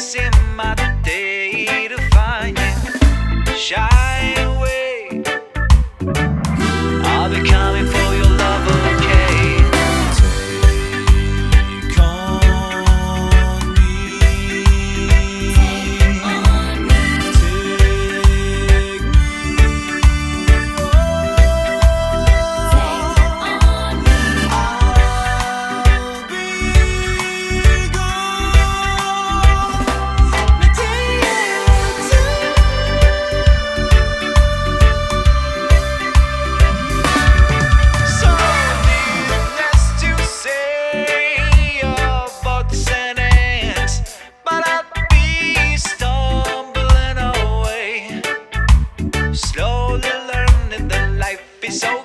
In my so